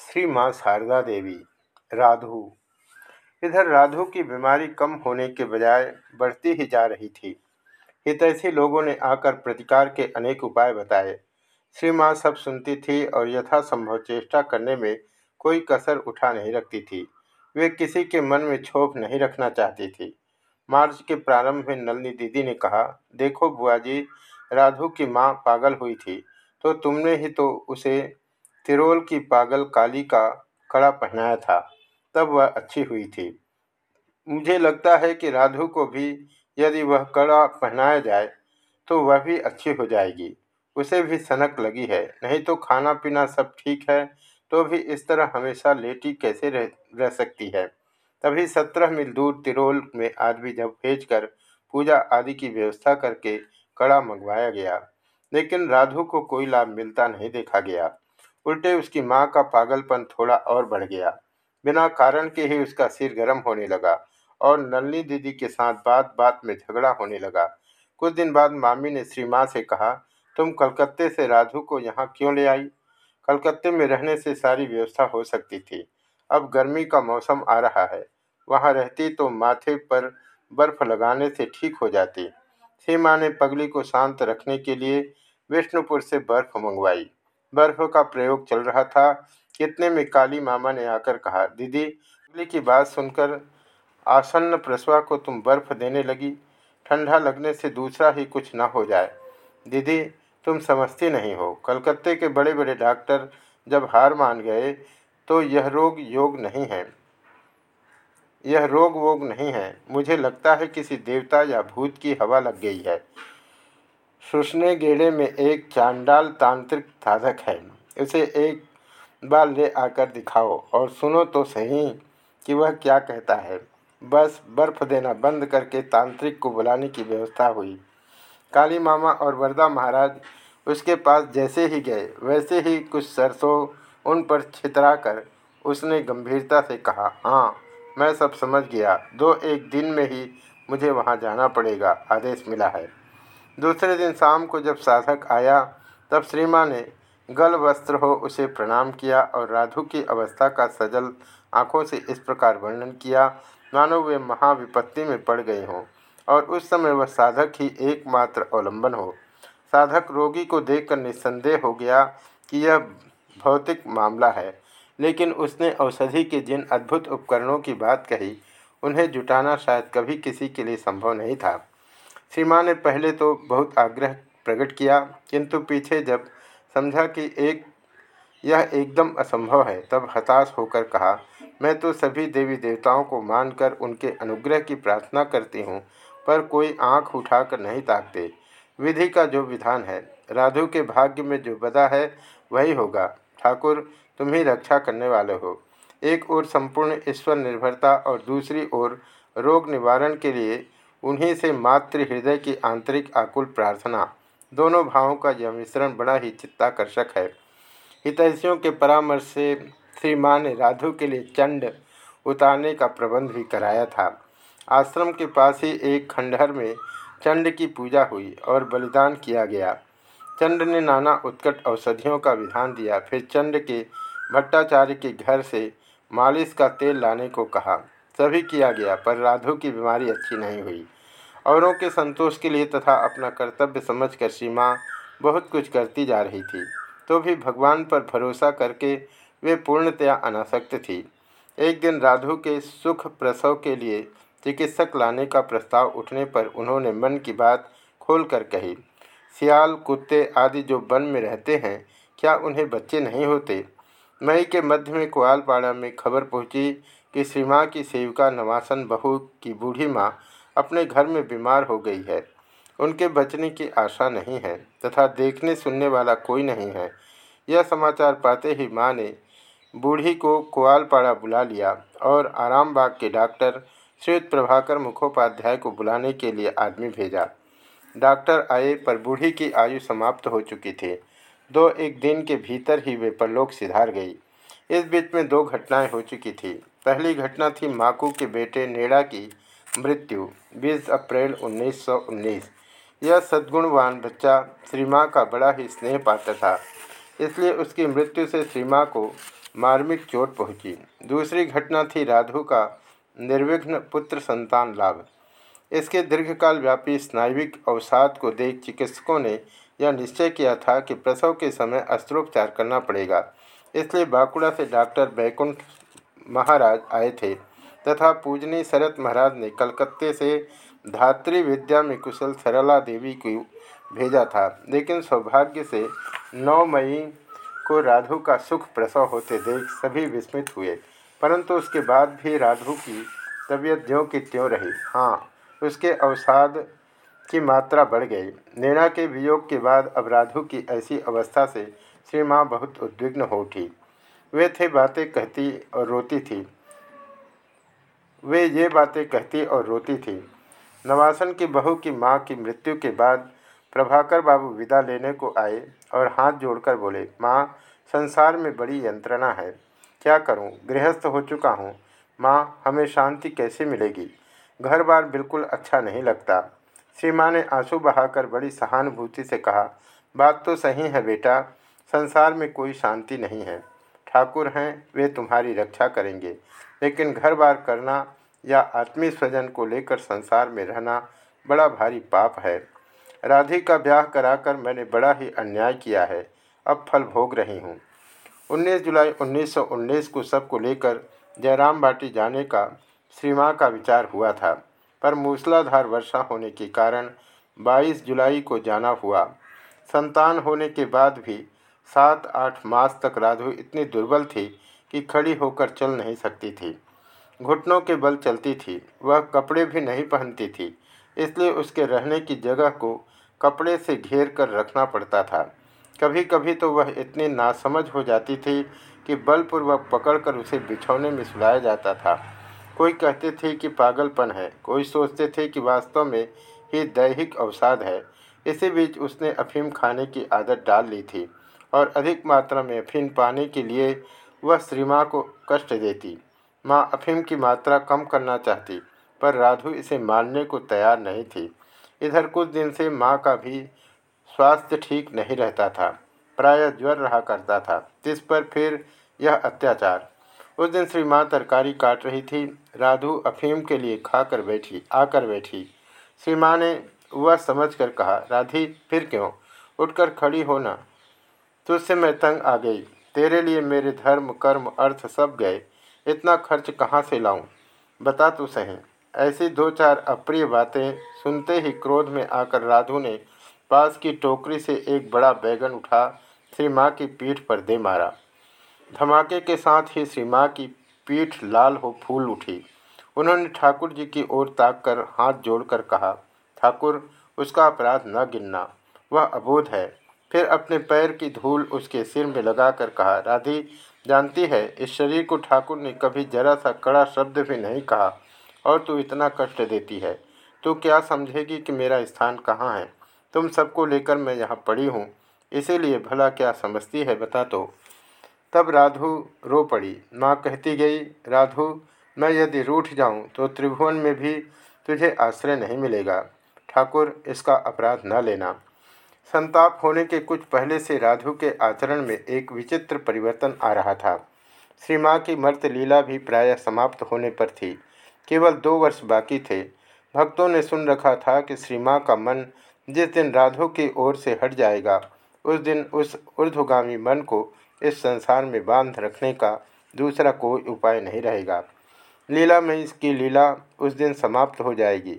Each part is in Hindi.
श्री माँ शारदा देवी, राधु। इधर राधु की बीमारी कम होने के बजाय बढ़ती ही जा रही थी। हितैषी लोगों ने आकर प्रतिकार के अनेक उपाय बताए। श्री माँ सब सुनती थी और यथासंभव चेष्टा करने में कोई कसर उठा नहीं रखती थी। वे किसी के मन में क्षोभ नहीं रखना चाहती थी। मार्च के प्रारंभ में नलनी दीदी ने कहा, देखो बुआ जी, राधु की माँ पागल हुई थी तो तुमने ही तो उसे तिरोल की पागल काली का कड़ा पहनाया था। तब वह अच्छी हुई थी। मुझे लगता है कि राधु को भी यदि वह कड़ा पहनाया जाए तो वह भी अच्छी हो जाएगी। उसे भी सनक लगी है। नहीं तो खाना पीना सब ठीक है तो भी इस तरह हमेशा लेटी कैसे रह रह सकती है? तभी सत्रह मील दूर तिरोल में आदमी जब भेजकर पूजा आदि की व्यवस्था करके कड़ा मंगवाया गया, लेकिन राधु को कोई लाभ मिलता नहीं देखा गया। उल्टे उसकी माँ का पागलपन थोड़ा और बढ़ गया। बिना कारण के ही उसका सिर गर्म होने लगा और नलनी दीदी के साथ बात बात में झगड़ा होने लगा। कुछ दिन बाद मामी ने श्री माँ से कहा, तुम कलकत्ते से राधु को यहाँ क्यों ले आई? कलकत्ते में रहने से सारी व्यवस्था हो सकती थी। अब गर्मी का मौसम आ रहा है। वहाँ रहती तो माथे पर बर्फ़ लगाने से ठीक हो जाती। श्री माँ ने पगली को शांत रखने के लिए विष्णुपुर से बर्फ़ मंगवाई। बर्फ़ का प्रयोग चल रहा था। कितने में काली मामा ने आकर कहा, दीदी अगली की बात सुनकर आसन्न प्रसवा को तुम बर्फ़ देने लगी। ठंडा लगने से दूसरा ही कुछ न हो जाए। दीदी, तुम समझती नहीं हो। कलकत्ते के बड़े बड़े डॉक्टर जब हार मान गए तो यह रोग योग नहीं है। यह रोग वोग नहीं है। मुझे लगता है किसी देवता या भूत की हवा लग गई है। सुसने गेड़े में एक चांडाल तांत्रिक साधक है। उसे एक बार ले आकर दिखाओ और सुनो तो सही कि वह क्या कहता है। बस बर्फ़ देना बंद करके तांत्रिक को बुलाने की व्यवस्था हुई। काली मामा और वरदा महाराज उसके पास जैसे ही गए, वैसे ही कुछ सरसों उन पर छितरा कर उसने गंभीरता से कहा हाँ मैं सब समझ गया। दो एक दिन में ही मुझे वहाँ जाना पड़ेगा, आदेश मिला है। दूसरे दिन शाम को जब साधक आया, तब श्रीमा ने गल वस्त्र हो उसे प्रणाम किया और राधु की अवस्था का सजल आँखों से इस प्रकार वर्णन किया, मानो वे महाविपत्ति में पड़ गए हों। और उस समय वह साधक ही एकमात्र अवलंबन हो। साधक रोगी को देखकर निस्संदेह हो गया कि यह भौतिक मामला है, लेकिन उसने औषधि के जिन अद्भुत उपकरणों की बात कही, उन्हें जुटाना शायद कभी किसी के लिए संभव नहीं था। श्री माँ ने पहले तो बहुत आग्रह प्रकट किया, किंतु पीछे जब समझा कि एक, यह एकदम असंभव है, तब हताश होकर कहा, मैं तो सभी देवी देवताओं को मानकर उनके अनुग्रह की प्रार्थना करती हूँ, पर कोई आँख उठाकर नहीं ताकते। विधि का जो विधान है, राधु के भाग्य में जो बदा है, वही होगा। ठाकुर, तुम ही रक्षा करने वाले हो। एक ओर संपूर्ण ईश्वर निर्भरता और दूसरी ओर रोग निवारण के लिए उन्हीं से मातृ हृदय की आंतरिक आकुल प्रार्थना। दोनों भावों का यह मिश्रण बड़ा ही चित्ताकर्षक है। हितैषियों के परामर्श से श्री माँ ने राधु के लिए चंड उतारने का प्रबंध भी कराया था। आश्रम के पास ही एक खंडहर में चंड की पूजा हुई और बलिदान किया गया। चंड ने नाना उत्कट औषधियों का विधान दिया। फिर चंड के भट्टाचार्य के घर से मालिश का तेल लाने को कहा। सभी किया गया, पर राधु की बीमारी अच्छी नहीं हुई। औरों के संतोष के लिए तथा अपना कर्तव्य समझकर सीमा बहुत कुछ करती जा रही थी तो भी भगवान पर भरोसा करके वे पूर्णतया अनासक्त थी। एक दिन राधु के सुख प्रसव के लिए चिकित्सक लाने का प्रस्ताव उठने पर उन्होंने मन की बात खोल कर कही, सियाल, कुत्ते आदि जो वन में रहते हैं, क्या उन्हें बच्चे नहीं होते? मई के मध्य में कोयालपाड़ा में खबर पहुँची कि श्री माँ की सेविका नवासन बहू की बूढ़ी माँ अपने घर में बीमार हो गई है। उनके बचने की आशा नहीं है तथा देखने सुनने वाला कोई नहीं है। यह समाचार पाते ही माँ ने बूढ़ी को कुआलपाड़ा बुला लिया और आराम बाग के डॉक्टर श्रीयुत प्रभाकर मुखोपाध्याय को बुलाने के लिए आदमी भेजा। डॉक्टर आए पर बूढ़ी की आयु समाप्त हो चुकी थी। दो एक दिन के भीतर ही वे परलोक सिधार गई। इस बीच में दो घटनाएँ हो चुकी थी। पहली घटना थी माकू के बेटे नेड़ा की मृत्यु 20 अप्रैल 1919 यह सद्गुणवान बच्चा श्री माँ का बड़ा ही स्नेह पात्र था, इसलिए उसकी मृत्यु से श्री माँ को मार्मिक चोट पहुँची। दूसरी घटना थी राधु का निर्विघ्न पुत्र संतान लाभ इसके दीर्घकाल व्यापी स्नायविक अवसाद को देख चिकित्सकों ने यह निश्चय किया था कि प्रसव के समय अस्त्रोपचार करना पड़ेगा, इसलिए बांकुड़ा से डॉक्टर बैकुंठ महाराज आए थे तथा पूजनी शरत महाराज ने कलकत्ते से धात्री विद्या में कुशल सरला देवी को भेजा था। लेकिन सौभाग्य से 9 मई को राधु का सुख प्रसव होते देख सभी विस्मित हुए। परंतु उसके बाद भी राधु की तबीयत ज्यों की त्यों रही। हाँ उसके अवसाद की मात्रा बढ़ गई। नैना के वियोग के बाद अब राधु की ऐसी अवस्था से श्री माँ बहुत उद्विग्न हो उठी। वे थे बातें कहती और रोती थी। वे ये बातें कहती और रोती थी। नवासन की बहू की माँ की मृत्यु के बाद प्रभाकर बाबू विदा लेने को आए और हाथ जोड़कर बोले, माँ, संसार में बड़ी यंत्रणा है। क्या करूँ? गृहस्थ हो चुका हूँ। माँ, हमें शांति कैसे मिलेगी? घर बार बिल्कुल अच्छा नहीं लगता श्री माँ ने आँसू बहाकर बड़ी सहानुभूति से कहा, बात तो सही है बेटा। संसार में कोई शांति नहीं है। ठाकुर हैं, वे तुम्हारी रक्षा करेंगे। लेकिन घर बार करना या आत्मीय स्वजन को लेकर संसार में रहना बड़ा भारी पाप है। राधे का ब्याह कराकर मैंने बड़ा ही अन्याय किया है। अब फल भोग रही हूँ। 19 जुलाई 1919 को सबको लेकर जयराम बाटी जाने का श्री का विचार हुआ था। पर मूसलाधार वर्षा होने के कारण 22 जुलाई को जाना हुआ। संतान होने के बाद भी सात आठ मास तक राधु इतनी दुर्बल थी कि खड़ी होकर चल नहीं सकती थी। घुटनों के बल चलती थी, वह कपड़े भी नहीं पहनती थी, इसलिए उसके रहने की जगह को कपड़े से घेर कर रखना पड़ता था। कभी कभी तो वह इतनी नासमझ हो जाती थी कि बलपूर्वक पकड़कर उसे बिछौने में सुलाया जाता था। कोई कहते थे कि पागलपन है, कोई सोचते थे कि वास्तव में ही दैहिक अवसाद है। इसी बीच उसने अफीम खाने की आदत डाल ली थी। और अधिक मात्रा में अफीम पाने के लिए वह श्री माँ को कष्ट देती। माँ अफीम की मात्रा कम करना चाहती, पर राधु इसे मानने को तैयार नहीं थी। इधर कुछ दिन से माँ का भी स्वास्थ्य ठीक नहीं रहता था, प्रायः ज्वर रहा करता था, जिस पर फिर यह अत्याचार। उस दिन श्री माँ तरकारी काट रही थी। राधु अफीम के लिए खाकर बैठी, आकर बैठी। श्री माँ ने वह समझ कर कहा, राधी, फिर क्यों? उठकर खड़ी होना तुझसे मैं तंग आ गई। तेरे लिए मेरे धर्म, कर्म, अर्थ सब गए। इतना खर्च कहाँ से लाऊं? बता तो सही। ऐसी दो चार अप्रिय बातें सुनते ही क्रोध में आकर राधु ने पास की टोकरी से एक बड़ा बैगन उठा श्री माँ की पीठ पर दे मारा। धमाके के साथ ही श्री माँ की पीठ लाल हो फूल उठी। उन्होंने ठाकुर जी की ओर ताक कर हाथ जोड़कर कहा, ठाकुर, उसका अपराध न गिनना। वह अबोध है। फिर अपने पैर की धूल उसके सिर में लगाकर कहा, राधी, जानती है, इस शरीर को ठाकुर ने कभी जरा सा कड़ा शब्द भी नहीं कहा, और तू इतना कष्ट देती है। तो क्या समझेगी कि मेरा स्थान कहाँ है? तुम सबको लेकर मैं यहाँ पड़ी हूँ, इसीलिए भला क्या समझती है बता तो। तब राधु रो पड़ी। माँ कहती गई, राधु, मैं यदि रूठ जाऊँ तो त्रिभुवन में भी तुझे आश्रय नहीं मिलेगा। ठाकुर, इसका अपराध न लेना। संताप होने के कुछ पहले से राधु के आचरण में एक विचित्र परिवर्तन आ रहा था। श्री माँ की मर्त लीला भी प्रायः समाप्त होने पर थी। केवल दो वर्ष बाकी थे। भक्तों ने सुन रखा था कि श्री माँ का मन जिस दिन राधु की ओर से हट जाएगा, उस दिन उस ऊर्ध्वगामी मन को इस संसार में बाँध रखने का दूसरा कोई उपाय नहीं रहेगा। लीला में इसकी लीला उस दिन समाप्त हो जाएगी।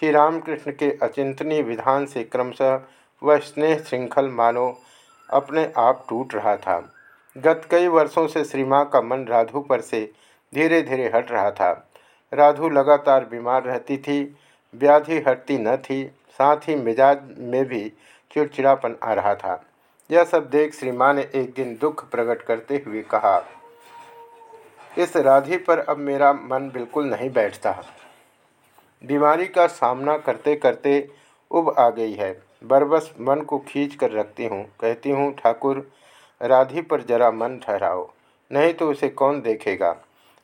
श्री रामकृष्ण के अचिंतनीय विधान से क्रमशः वह स्नेह श्रृंखल मानो अपने आप टूट रहा था। गत कई वर्षों से श्री माँ का मन राधु पर से धीरे धीरे हट रहा था। राधु लगातार बीमार रहती थी, व्याधि हटती न थी, साथ ही मिजाज में भी चिड़चिड़ापन आ रहा था। यह सब देख श्री माँ ने एक दिन दुख प्रकट करते हुए कहा, इस राधे पर अब मेरा मन बिल्कुल नहीं बैठता। बीमारी का सामना करते करते उब आ गई है। बरबस मन को खींच कर रखती हूँ। कहती हूँ, ठाकुर, राधी पर जरा मन ठहराओ, नहीं तो उसे कौन देखेगा?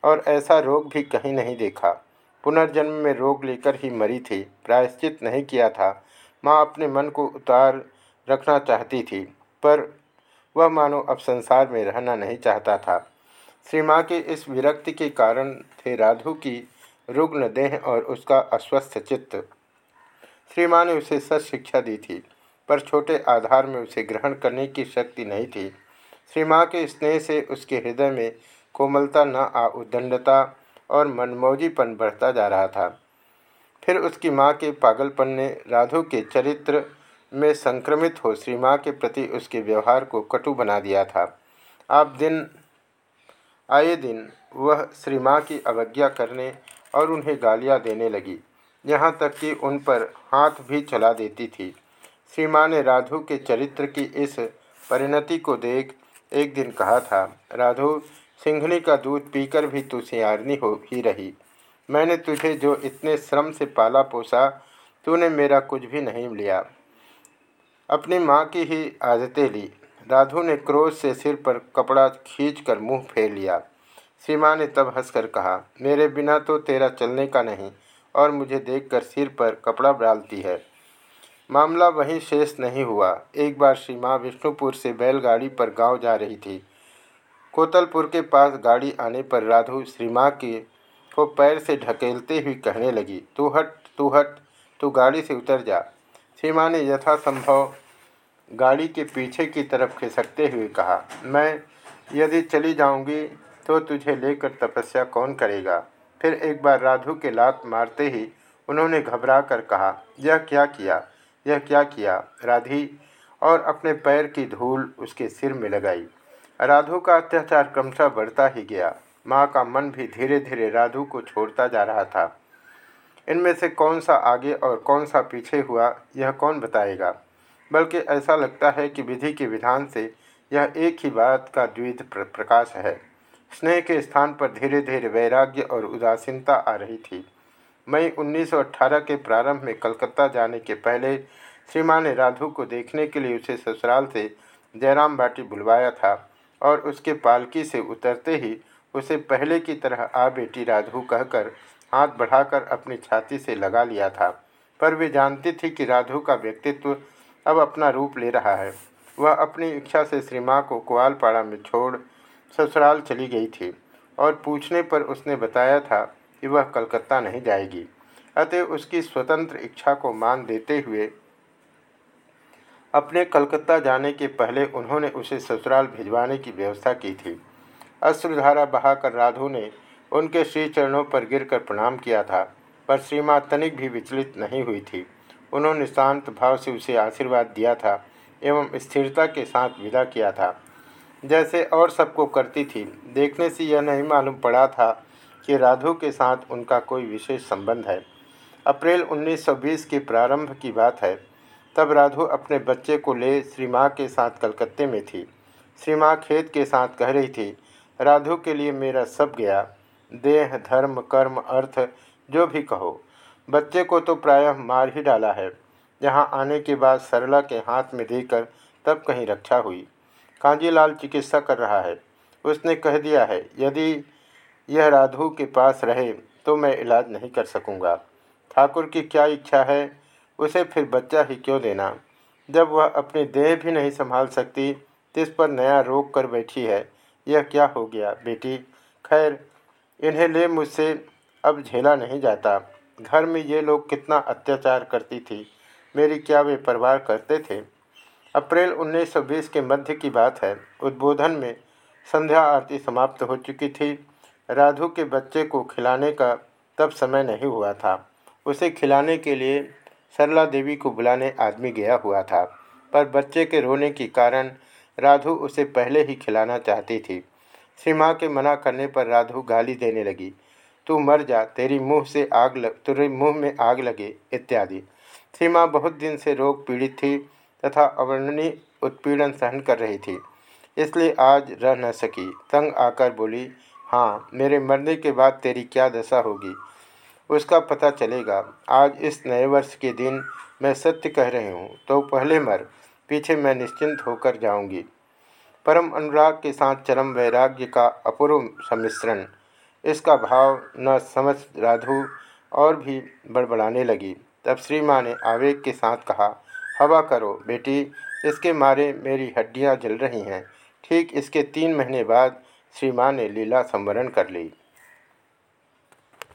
और ऐसा रोग भी कहीं नहीं देखा। पुनर्जन्म में रोग लेकर ही मरी थी। प्रायश्चित नहीं किया था। माँ अपने मन को उतार रखना चाहती थी, पर वह मानो अब संसार में रहना नहीं चाहता था। श्री माँ के इस विरक्ति के कारण थे राधु की रुग्ण देह और उसका अस्वस्थ चित्त। श्री माँ ने उसे सच शिक्षा दी थी, पर छोटे आधार में उसे ग्रहण करने की शक्ति नहीं थी। श्री माँ के स्नेह से उसके हृदय में कोमलता न आ उदंडता और मनमौजीपन बढ़ता जा रहा था। फिर उसकी माँ के पागलपन ने राधु के चरित्र में संक्रमित हो श्री माँ के प्रति उसके व्यवहार को कटु बना दिया था। आप दिन, आए दिन वह श्री माँ की अवज्ञा करने और उन्हें गालियाँ देने लगी। यहाँ तक कि उन पर हाथ भी चला देती थी। श्री ने राधु के चरित्र की इस परिणति को देख एक दिन कहा था, राधु सिंघनी का दूध पीकर भी तू सियारनी हो ही रही। मैंने तुझे जो इतने श्रम से पाला पोसा, तूने मेरा कुछ भी नहीं लिया। अपनी माँ की ही आदतें ली। राधु ने क्रोध से सिर पर कपड़ा खींच कर मुँह फेर लिया। सीमा ने तब हंसकर कहा, मेरे बिना तो तेरा चलने का नहीं। और मुझे देखकर सिर पर कपड़ा डालती है। मामला वहीं शेष नहीं हुआ। एक बार श्री माँ विष्णुपुर से बैलगाड़ी पर गाँव जा रही थी। कोतलपुर के पास गाड़ी आने पर राधु श्री माँ की को पैर से ढकेलते हुए कहने लगी, तू हट तू हट, तू गाड़ी से उतर जा। सीमा ने यथासंभव गाड़ी के पीछे की तरफ़ खिसकते हुए कहा, मैं यदि चली जाऊँगी तो तुझे लेकर तपस्या कौन करेगा? फिर एक बार राधु के लात मारते ही उन्होंने घबरा कर कहा, यह क्या किया? यह क्या किया? राधी और अपने पैर की धूल उसके सिर में लगाई। राधु का अत्याचार क्रमशः बढ़ता ही गया। माँ का मन भी धीरे धीरे राधु को छोड़ता जा रहा था। इनमें से कौन सा आगे और कौन सा पीछे हुआ, यह कौन बताएगा? बल्कि ऐसा लगता है कि विधि के विधान से यह एक ही बात का द्विध प्रकाश है। स्नेह के स्थान पर धीरे धीरे वैराग्य और उदासीनता आ रही थी। मई 1918 के प्रारंभ में कलकत्ता जाने के पहले श्रीमान ने राधु को देखने के लिए उसे ससुराल से जयराम बाटी बुलवाया था और उसके पालकी से उतरते ही उसे पहले की तरह आ बेटी राधु कहकर हाथ बढ़ाकर अपनी छाती से लगा लिया था। पर वे जानती थी कि राधु का व्यक्तित्व अब अपना रूप ले रहा है। वह अपनी इच्छा से श्री को कुआलपाड़ा में छोड़ ससुराल चली गई थी और पूछने पर उसने बताया था कि वह कलकत्ता नहीं जाएगी। अतः उसकी स्वतंत्र इच्छा को मान देते हुए अपने कलकत्ता जाने के पहले उन्होंने उसे ससुराल भिजवाने की व्यवस्था की थी। अश्रुधारा बहाकर राधु ने उनके श्री चरणों पर गिरकर प्रणाम किया था, पर श्रीमा तनिक भी विचलित नहीं हुई थी। उन्होंने शांत भाव से उसे आशीर्वाद दिया था एवं स्थिरता के साथ विदा किया था। जैसे और सबको करती थी। देखने से यह नहीं मालूम पड़ा था कि राधु के साथ उनका कोई विशेष संबंध है। अप्रैल 1920 के प्रारंभ की बात है। तब राधु अपने बच्चे को ले श्री माँ के साथ कलकत्ते में थी। श्री माँ खेत के साथ कह रही थी, राधु के लिए मेरा सब गया। देह, धर्म, कर्म, अर्थ, जो भी कहो। बच्चे को तो प्रायः मार ही डाला है। यहाँ आने के बाद सरला के हाथ में देकर तब कहीं रक्षा हुई। कांजीलाल चिकित्सा कर रहा है। उसने कह दिया है, यदि यह राधु के पास रहे तो मैं इलाज नहीं कर सकूँगा। ठाकुर की क्या इच्छा है, उसे फिर बच्चा ही क्यों देना? जब वह अपनी देह भी नहीं संभाल सकती, तिस पर नया रोक कर बैठी है, यह क्या हो गया, बेटी? खैर, इन्हें ले मुझसे, अब झेला नहीं जाता। घर में ये लोग कितना अत्याचार करती थी, मेरी क्या वे परवार करते थे? अप्रैल 1920 के मध्य की बात है। उद्बोधन में संध्या आरती समाप्त हो चुकी थी। राधु के बच्चे को खिलाने का तब समय नहीं हुआ था। उसे खिलाने के लिए सरला देवी को बुलाने आदमी गया हुआ था। पर बच्चे के रोने के कारण राधु उसे पहले ही खिलाना चाहती थी। श्री के मना करने पर राधु गाली देने लगी, तू मर जा, तेरी मुँह से आग लग तेरे मुँह में आग लगे, इत्यादि। श्री माँ बहुत दिन से रोग पीड़ित थी। तथा अवर्णनीय उत्पीड़न सहन कर रही थी। इसलिए आज रह न सकी। तंग आकर बोली हाँ मेरे मरने के बाद तेरी क्या दशा होगी? उसका पता चलेगा। आज इस नए वर्ष के दिन मैं सत्य कह रही हूँ तो पहले मर, पीछे मैं निश्चिंत होकर जाऊँगी। परम अनुराग के साथ चरम वैराग्य का अपूर्व सम्मिश्रण। इसका भाव न समझ राधु और भी बड़बड़ाने लगी। तब श्री माँ ने आवेग के साथ कहा हवा करो, बेटी। इसके मारे मेरी हड्डियाँ जल रही हैं। ठीक इसके तीन महीने बाद श्री माँ ने लीला संवरण कर ली।